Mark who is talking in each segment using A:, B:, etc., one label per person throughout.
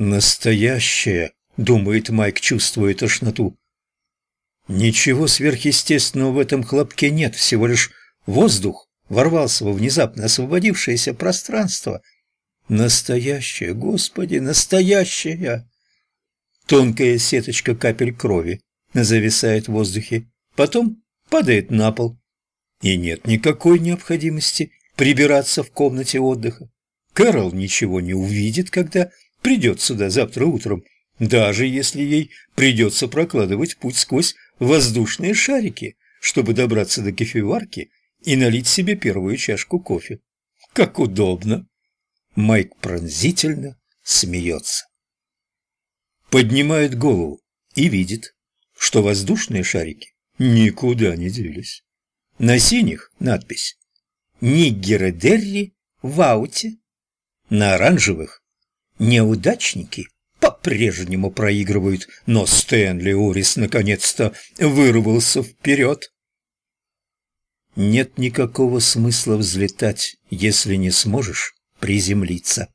A: «Настоящее», — думает Майк, чувствуя тошноту. Ничего сверхъестественного в этом хлопке нет, всего лишь воздух ворвался во внезапно освободившееся пространство. Настоящее, Господи, настоящее! Тонкая сеточка капель крови зависает в воздухе, потом падает на пол. И нет никакой необходимости прибираться в комнате отдыха. Кэрол ничего не увидит, когда придет сюда завтра утром, даже если ей придется прокладывать путь сквозь воздушные шарики, чтобы добраться до кофеварки и налить себе первую чашку кофе. Как удобно! Майк пронзительно смеется. Поднимает голову и видит, что воздушные шарики никуда не делись. На синих надпись «Ниггеры Дерри в ауте». На оранжевых «Неудачники» по-прежнему проигрывают, но Стэнли Урис наконец-то вырвался вперед. Нет никакого смысла взлетать, если не сможешь приземлиться,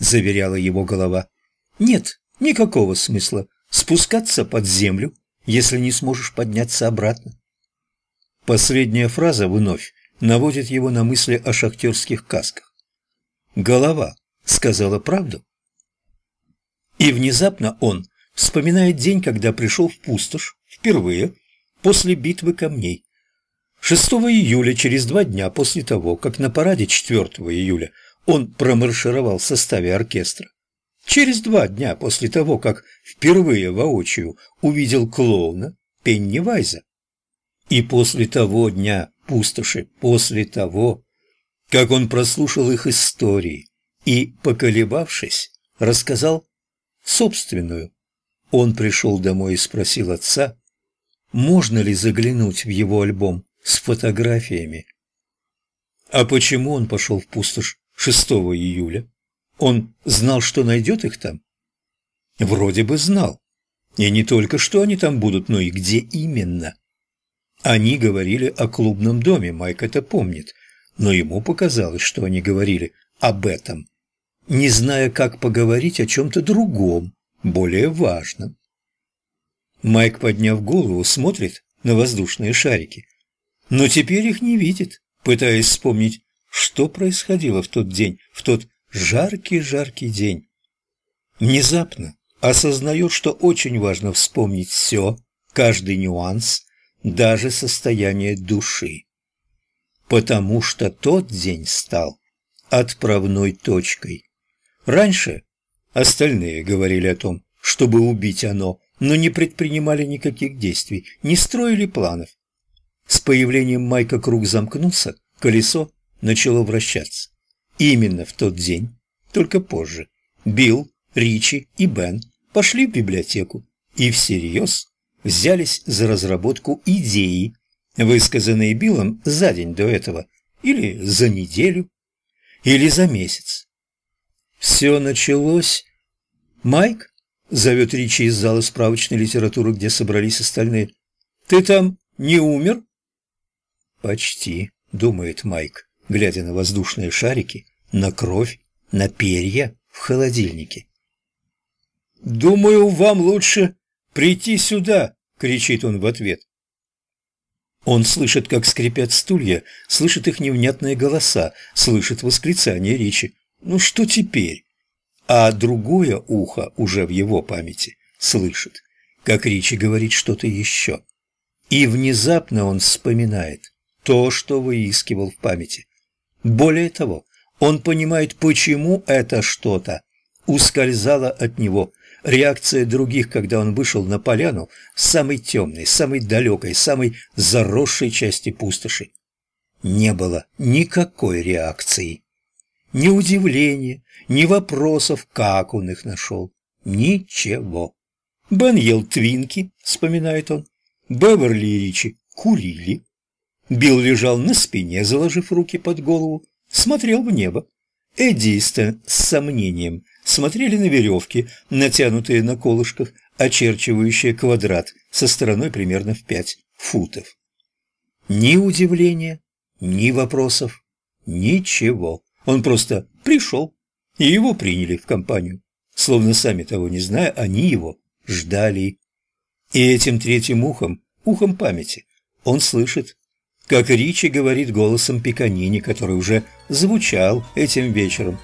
A: заверяла его голова. Нет никакого смысла спускаться под землю, если не сможешь подняться обратно. Последняя фраза вновь наводит его на мысли о шахтерских касках. Голова сказала правду. И внезапно он вспоминает день, когда пришел в пустошь впервые после битвы камней. 6 июля, через два дня после того, как на параде 4 июля он промаршировал в составе оркестра, через два дня после того, как впервые воочию увидел клоуна Пеннивайза, и после того дня пустоши, после того, как он прослушал их истории и, поколебавшись, рассказал собственную. Он пришел домой и спросил отца, можно ли заглянуть в его альбом с фотографиями. А почему он пошел в пустошь 6 июля? Он знал, что найдет их там? Вроде бы знал. И не только, что они там будут, но и где именно. Они говорили о клубном доме, Майк это помнит, но ему показалось, что они говорили об этом, не зная, как поговорить о чем-то другом, более важном. Майк, подняв голову, смотрит на воздушные шарики, но теперь их не видит, пытаясь вспомнить, что происходило в тот день, в тот жаркий-жаркий день. Внезапно осознает, что очень важно вспомнить все, каждый нюанс, даже состояние души. Потому что тот день стал отправной точкой. Раньше остальные говорили о том, чтобы убить оно, но не предпринимали никаких действий, не строили планов. С появлением Майка круг замкнулся, колесо начало вращаться. Именно в тот день, только позже, Билл, Ричи и Бен пошли в библиотеку и всерьез взялись за разработку идеи, высказанной Биллом за день до этого, или за неделю, или за месяц. Все началось... «Майк?» — зовет Ричи из зала справочной литературы, где собрались остальные. «Ты там не умер?» «Почти», — думает Майк, глядя на воздушные шарики, на кровь, на перья в холодильнике. «Думаю, вам лучше прийти сюда!» — кричит он в ответ. Он слышит, как скрипят стулья, слышит их невнятные голоса, слышит восклицание Ричи. «Ну что теперь?» А другое ухо уже в его памяти слышит, как Ричи говорит что-то еще. И внезапно он вспоминает то, что выискивал в памяти. Более того, он понимает, почему это что-то ускользало от него. Реакция других, когда он вышел на поляну самой темной, самой далекой, самой заросшей части пустоши. Не было никакой реакции. Ни удивления, ни вопросов, как он их нашел. Ничего. Бен ел твинки, вспоминает он. Беверли и Ричи курили. Билл лежал на спине, заложив руки под голову, смотрел в небо. Эдди и Стэн с сомнением смотрели на веревки, натянутые на колышках, очерчивающие квадрат со стороной примерно в пять футов. Ни удивления, ни вопросов, ничего. Он просто пришел, и его приняли в компанию. словно сами того не зная, они его ждали. И этим третьим ухом, ухом памяти, он слышит, как Ричи говорит голосом Пиканини, который уже звучал этим вечером.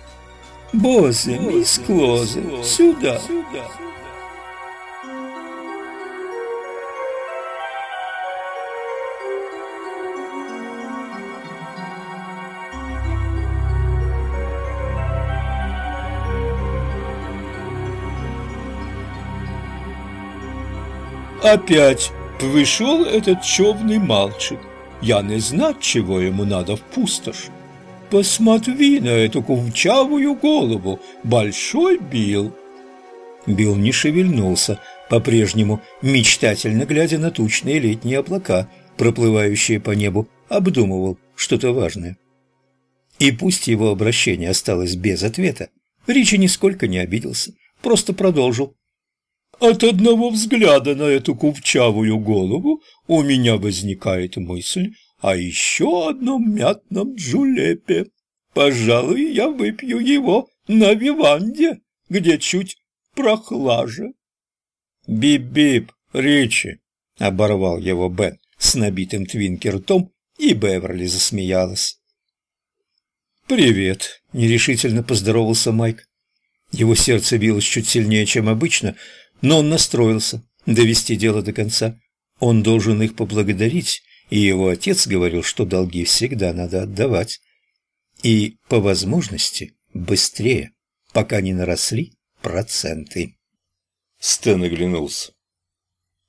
A: «Боссе, мисс Клозе, сюда!»
B: Опять пришел этот човный мальчик. Я не знаю, чего ему надо в пустошь. Посмотри на эту кувчавую голову, большой Билл.
A: Билл не шевельнулся, по-прежнему мечтательно глядя на тучные летние облака, проплывающие по небу, обдумывал что-то важное. И пусть его обращение осталось без ответа, Ричи нисколько не обиделся, просто продолжил.
B: От одного взгляда на эту кувчавую голову у меня возникает мысль о еще одном мятном джулепе. Пожалуй, я выпью его на виванде, где чуть прохлаже.
A: «Бип-бип, Ричи!» — оборвал его Бен с набитым твинкертом, и Беверли засмеялась.
B: «Привет!» — нерешительно поздоровался Майк. Его сердце билось чуть сильнее, чем обычно, но он настроился довести дело до конца. Он должен их поблагодарить, и его отец говорил, что долги всегда надо отдавать. И, по возможности, быстрее, пока не наросли проценты.
C: Стэн оглянулся.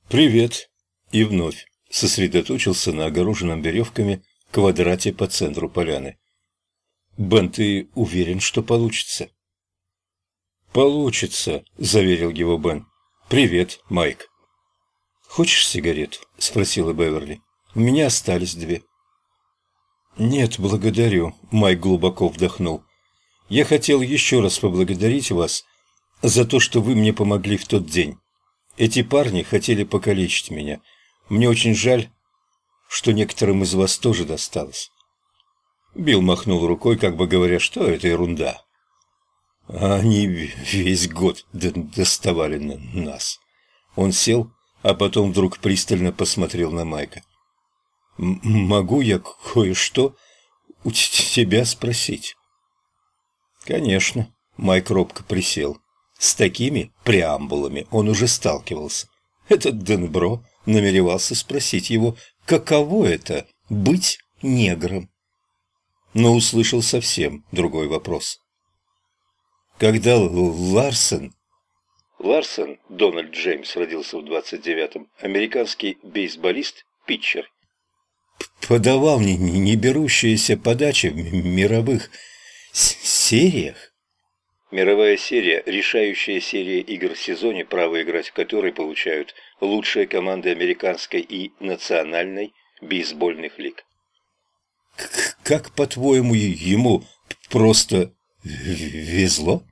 C: «Привет!» И вновь сосредоточился на огороженном веревками квадрате по центру поляны. «Бен, ты уверен, что получится?» «Получится», — заверил его Бен. «Привет, Майк». «Хочешь сигарету?» – спросила Беверли. «У меня остались две». «Нет, благодарю», – Майк глубоко вдохнул. «Я хотел еще раз поблагодарить вас за то, что вы мне помогли в тот день. Эти парни хотели покалечить меня. Мне очень жаль, что некоторым из вас тоже досталось». Билл махнул рукой, как бы говоря, что это ерунда. Они весь год доставали на нас. Он сел, а потом вдруг пристально посмотрел на Майка. «Могу я кое-что у тебя спросить?» «Конечно», — Майк робко присел. С такими преамбулами он уже сталкивался. Этот Денбро намеревался спросить его, каково это — быть негром. Но услышал совсем другой вопрос когда Ларсен... Ларсен, Дональд Джеймс, родился в 29-м, американский бейсболист, питчер. Подавал не, не берущиеся подачи в мировых сериях. Мировая серия – решающая серия игр в сезоне, право играть в которой получают лучшие команды американской и национальной бейсбольных лиг. Как, по-твоему, ему просто везло?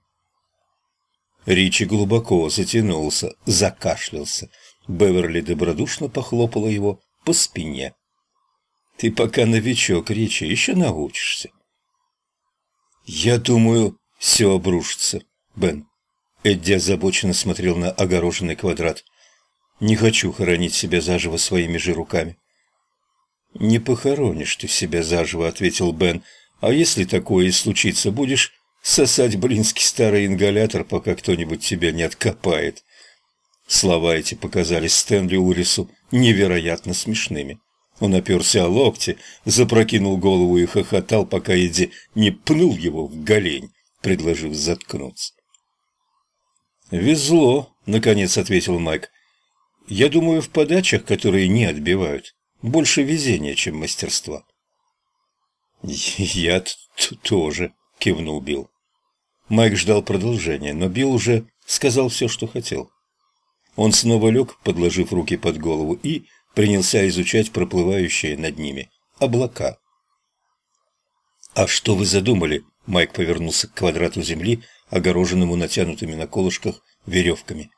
C: Ричи глубоко затянулся, закашлялся. Беверли добродушно похлопала его по спине. «Ты пока новичок, Ричи, еще научишься». «Я думаю, все обрушится, Бен». Эдди озабоченно смотрел на огороженный квадрат. «Не хочу хоронить себя заживо своими же руками». «Не похоронишь ты себя заживо», — ответил Бен. «А если такое и случится, будешь сосать блинский старый ингалятор, пока кто-нибудь тебя не откопает. Слова эти показались Стэнли Урису невероятно смешными. Он оперся о локти, запрокинул голову и хохотал, пока Эдди не пнул его в голень, предложив заткнуться. «Везло», — наконец ответил Майк. «Я думаю, в подачах, которые не отбивают, больше везения, чем мастерства». «Я тоже», — кивнул Билл. Майк ждал продолжения, но Билл уже сказал все, что хотел. Он снова лег, подложив руки под голову, и принялся изучать проплывающие над ними облака. «А что вы задумали?» Майк повернулся к квадрату земли, огороженному натянутыми на колышках веревками.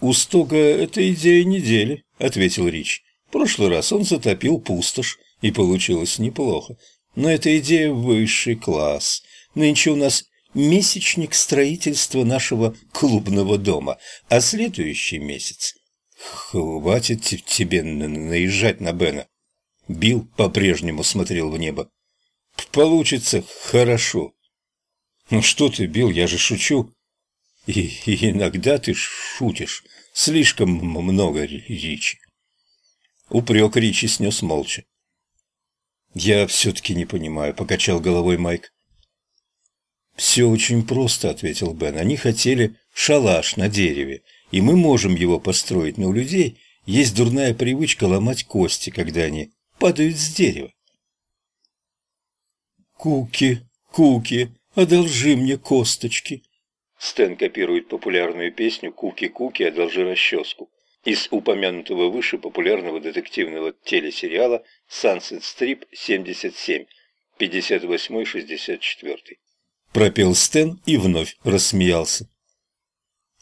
C: «У Стога это идея недели», — ответил Рич. «В прошлый раз он затопил пустошь, и получилось неплохо. Но эта идея высший класс. Нынче у нас
A: месячник строительства нашего клубного дома, а следующий месяц...
C: Хватит тебе наезжать на Бена. Билл по-прежнему смотрел в небо. Получится хорошо. Ну что ты, Билл, я же шучу. И, иногда ты шутишь. Слишком много речи. Упрек Ричи снес молча. «Я все-таки не понимаю», — покачал головой Майк. «Все очень просто», — ответил Бен. «Они хотели шалаш на дереве, и мы можем его построить, но у людей есть дурная привычка ломать кости, когда они падают с дерева». «Куки, Куки, одолжи мне косточки». Стэн копирует популярную песню «Куки-Куки, одолжи расческу» из упомянутого выше популярного детективного телесериала «Сансет Стрип 77», 58-64. Пропел Стэн и вновь рассмеялся.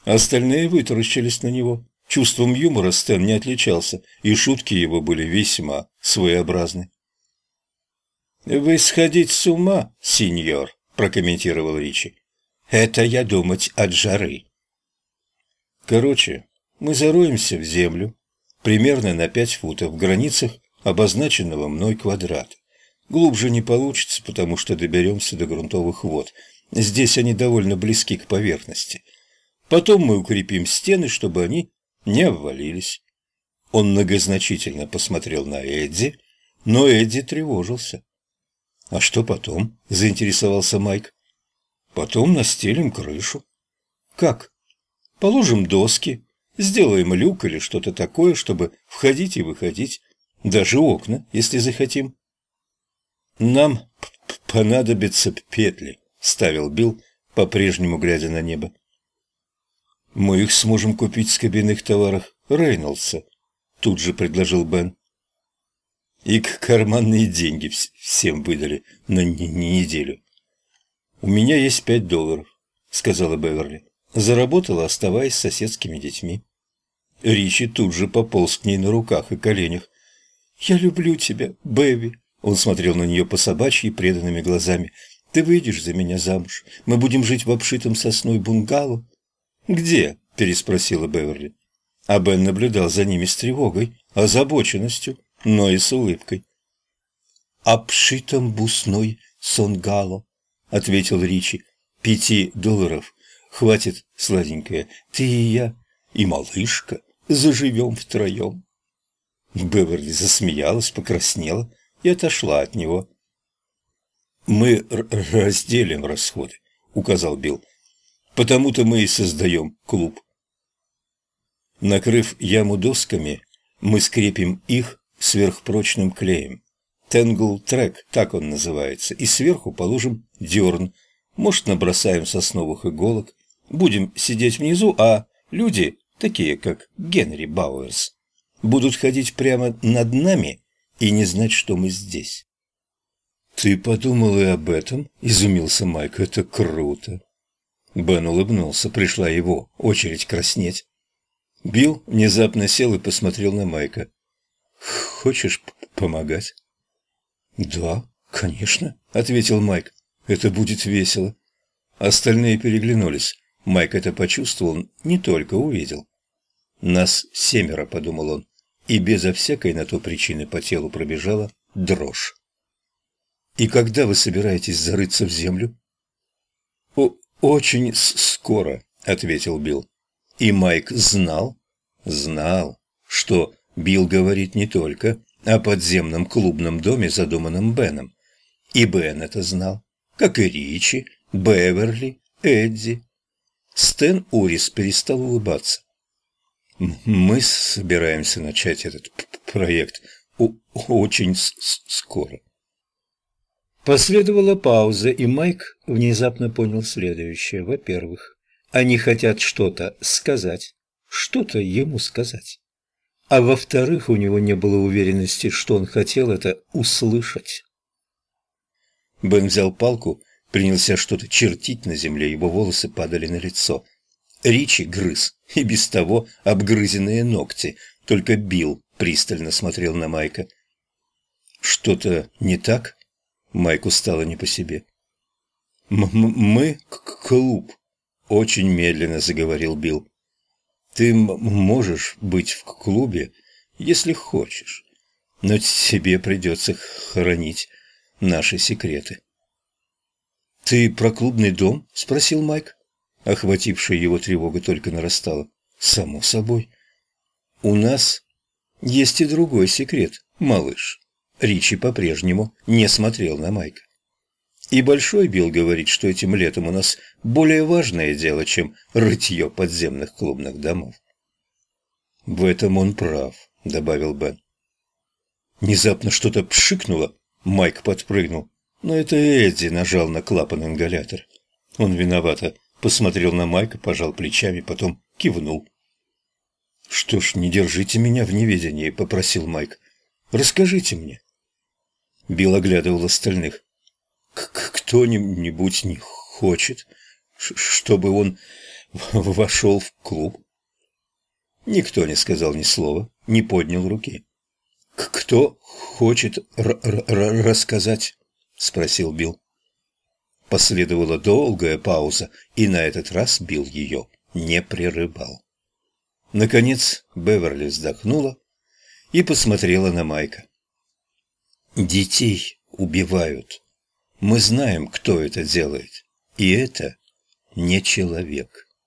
C: Остальные вытаращились на него. Чувством юмора Стэн не отличался, и шутки его были весьма своеобразны. «Вы сходить с ума, сеньор», – прокомментировал Ричи. «Это я думать от жары». Короче, мы зароемся в землю, примерно на пять футов, в границах обозначенного мной квадрата. Глубже не получится, потому что доберемся до грунтовых вод. Здесь они довольно близки к поверхности. Потом мы укрепим стены, чтобы они не обвалились. Он многозначительно посмотрел на Эдди, но Эдди тревожился. «А что потом?» – заинтересовался Майк. «Потом настелим крышу». «Как?» «Положим доски, Сделаем люк или что-то такое, чтобы входить и выходить. Даже окна, если захотим. Нам понадобятся петли, ставил Билл, по-прежнему глядя на небо. Мы их сможем купить с кабинных товаров Рейнольдса, тут же предложил Бен. И карманные деньги всем выдали на неделю. «У меня есть пять долларов», — сказала Беверли. Заработала, оставаясь с соседскими детьми. Ричи тут же пополз к ней на руках и коленях. «Я люблю тебя, Бэби!» Он смотрел на нее по собачьи преданными глазами. «Ты выйдешь за меня замуж. Мы будем жить в обшитом сосной бунгало». «Где?» – переспросила Беверли. А Бен наблюдал за ними с тревогой, озабоченностью, но и с улыбкой. «Обшитом бусной сонгало», — ответил Ричи. «Пяти долларов Хватит, сладенькая, ты и я, и малышка заживем втроем. Беверли засмеялась, покраснела и отошла от него. «Мы разделим расходы», — указал Билл. «Потому-то мы и создаем клуб». Накрыв яму досками, мы скрепим их сверхпрочным клеем. Тенгл трек, так он называется, и сверху положим дерн. Может, набросаем сосновых иголок, Будем сидеть внизу, а люди, такие как Генри Бауэрс, будут ходить прямо над нами и не знать, что мы здесь. «Ты подумал и об этом?» – изумился Майк. «Это круто!» Бен улыбнулся. Пришла его очередь краснеть. Билл внезапно сел и посмотрел на Майка. «Хочешь помогать?» «Да, конечно», — ответил Майк. «Это будет весело». Остальные переглянулись. Майк это почувствовал, не только увидел. «Нас семеро», — подумал он, и безо всякой на то причины по телу пробежала дрожь. «И когда вы собираетесь зарыться в землю?» О «Очень скоро», — ответил Билл. И Майк знал, знал, что Билл говорит не только о подземном клубном доме, задуманном Беном. И Бен это знал, как и Ричи, Беверли, Эдди, Стэн Урис перестал улыбаться. «Мы собираемся начать этот проект очень скоро». Последовала пауза, и Майк внезапно понял следующее. Во-первых, они хотят что-то сказать, что-то ему сказать. А во-вторых, у него не было уверенности, что он хотел это услышать. Бен взял палку принялся что-то чертить на земле, его волосы падали на лицо. Ричи грыз, и без того обгрызенные ногти, только Билл пристально смотрел на Майка. «Что-то не так?» Майку стало не по себе. «Мы клуб», — очень медленно заговорил Билл. «Ты можешь быть в клубе, если хочешь, но тебе придется хранить наши секреты». «Ты про клубный дом?» — спросил Майк. Охватившая его тревога только нарастала. «Само собой. У нас есть и другой секрет, малыш». Ричи по-прежнему не смотрел на Майка. И Большой Билл говорит, что этим летом у нас более важное дело, чем рытье подземных клубных домов. «В этом он прав», — добавил Бен. Внезапно что-то пшикнуло, Майк подпрыгнул. Но это Эдди нажал на клапан ингалятор. Он виновато посмотрел на Майка, пожал плечами, потом кивнул. «Что ж, не держите меня в неведении», — попросил Майк. «Расскажите мне». Билл оглядывал остальных. «Кто-нибудь не хочет, чтобы он вошел в клуб?» Никто не сказал ни слова, не поднял руки. «Кто хочет рассказать?» — спросил Билл. Последовала долгая пауза, и на этот раз Билл ее не прерывал. Наконец Беверли вздохнула и посмотрела на Майка. «Детей убивают. Мы знаем, кто это делает, и это не человек».